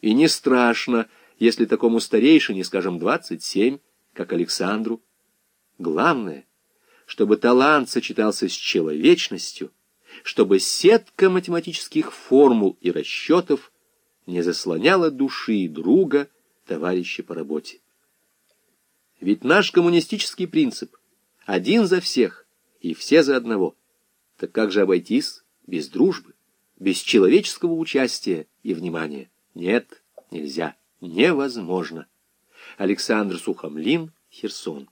И не страшно, если такому старейшине, скажем, двадцать семь, как Александру. Главное, чтобы талант сочетался с человечностью, чтобы сетка математических формул и расчетов не заслоняла души друга, товарища по работе. Ведь наш коммунистический принцип — один за всех и все за одного. Так как же обойтись без дружбы, без человеческого участия и внимания? Нет, нельзя, невозможно. Александр Сухомлин, Херсон.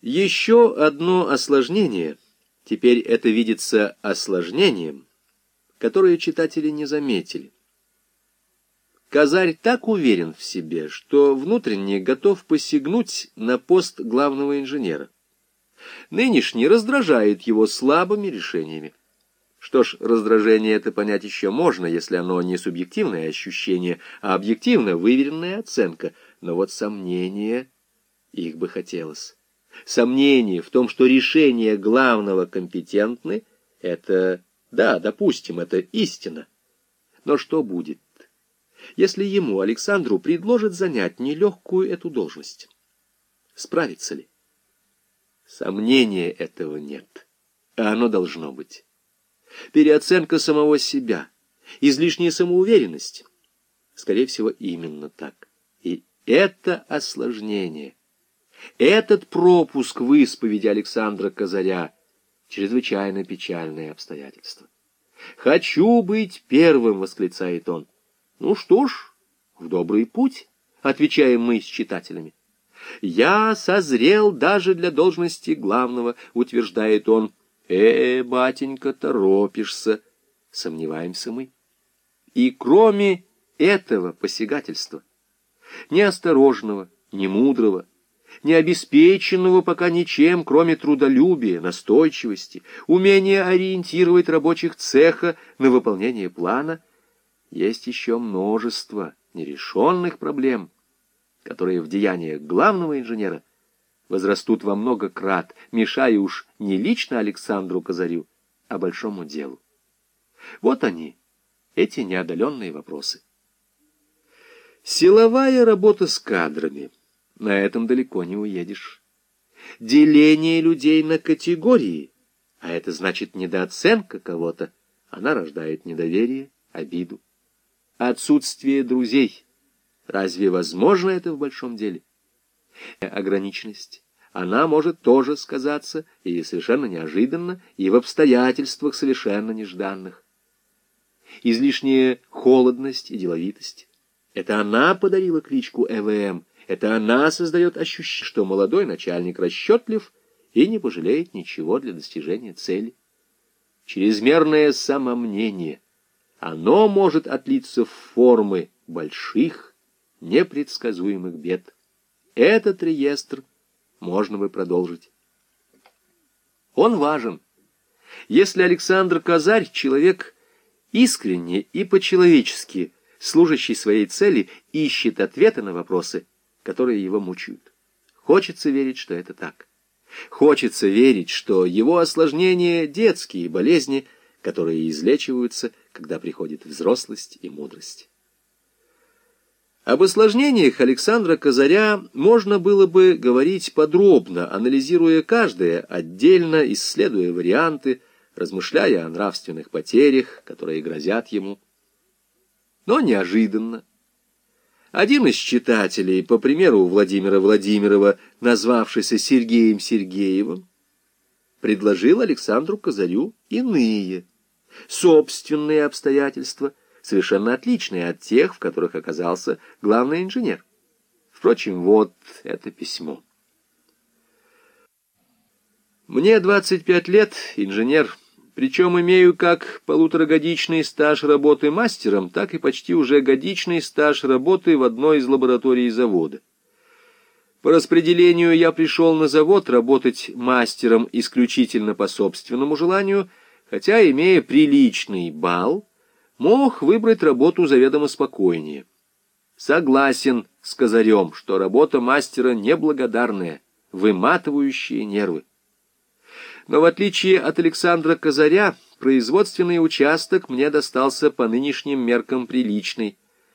Еще одно осложнение, теперь это видится осложнением, которое читатели не заметили. Казарь так уверен в себе, что внутренне готов посягнуть на пост главного инженера. Нынешний раздражает его слабыми решениями. Что ж, раздражение это понять еще можно, если оно не субъективное ощущение, а объективно выверенная оценка. Но вот сомнения, их бы хотелось. Сомнения в том, что решения главного компетентны, это, да, допустим, это истина. Но что будет? если ему, Александру, предложат занять нелегкую эту должность? Справится ли? Сомнения этого нет, а оно должно быть. Переоценка самого себя, излишняя самоуверенность. Скорее всего, именно так. И это осложнение, этот пропуск в исповеди Александра Казаря — чрезвычайно печальное обстоятельство. «Хочу быть первым!» — восклицает он. Ну что ж, в добрый путь, отвечаем мы с читателями. Я созрел даже для должности главного, утверждает он. Э, батенька, торопишься, сомневаемся мы. И кроме этого посягательства, неосторожного, немудрого, необеспеченного пока ничем, кроме трудолюбия, настойчивости, умения ориентировать рабочих цеха на выполнение плана — есть еще множество нерешенных проблем, которые в деяниях главного инженера возрастут во много крат, мешая уж не лично Александру Казарю, а большому делу. Вот они, эти неодоленные вопросы. Силовая работа с кадрами. На этом далеко не уедешь. Деление людей на категории, а это значит недооценка кого-то, она рождает недоверие, обиду отсутствие друзей. Разве возможно это в большом деле? Ограниченность. Она может тоже сказаться, и совершенно неожиданно, и в обстоятельствах совершенно нежданных. Излишняя холодность и деловитость. Это она подарила кличку ЭВМ, это она создает ощущение, что молодой начальник расчетлив и не пожалеет ничего для достижения цели. Чрезмерное самомнение, оно может отлиться в формы больших, непредсказуемых бед. Этот реестр можно бы продолжить. Он важен. Если Александр Казарь — человек искренне и по-человечески служащий своей цели, ищет ответы на вопросы, которые его мучают. Хочется верить, что это так. Хочется верить, что его осложнения — детские болезни, которые излечиваются – когда приходит взрослость и мудрость. Об осложнениях Александра Казаря можно было бы говорить подробно, анализируя каждое, отдельно исследуя варианты, размышляя о нравственных потерях, которые грозят ему. Но неожиданно. Один из читателей, по примеру Владимира Владимирова, назвавшийся Сергеем Сергеевым, предложил Александру Казарю иные собственные обстоятельства, совершенно отличные от тех, в которых оказался главный инженер. Впрочем, вот это письмо. Мне 25 лет, инженер, причем имею как полуторагодичный стаж работы мастером, так и почти уже годичный стаж работы в одной из лабораторий завода. По распределению я пришел на завод работать мастером исключительно по собственному желанию – хотя, имея приличный бал, мог выбрать работу заведомо спокойнее. Согласен с Козарем, что работа мастера неблагодарная, выматывающая нервы. Но в отличие от Александра Козаря, производственный участок мне достался по нынешним меркам приличный.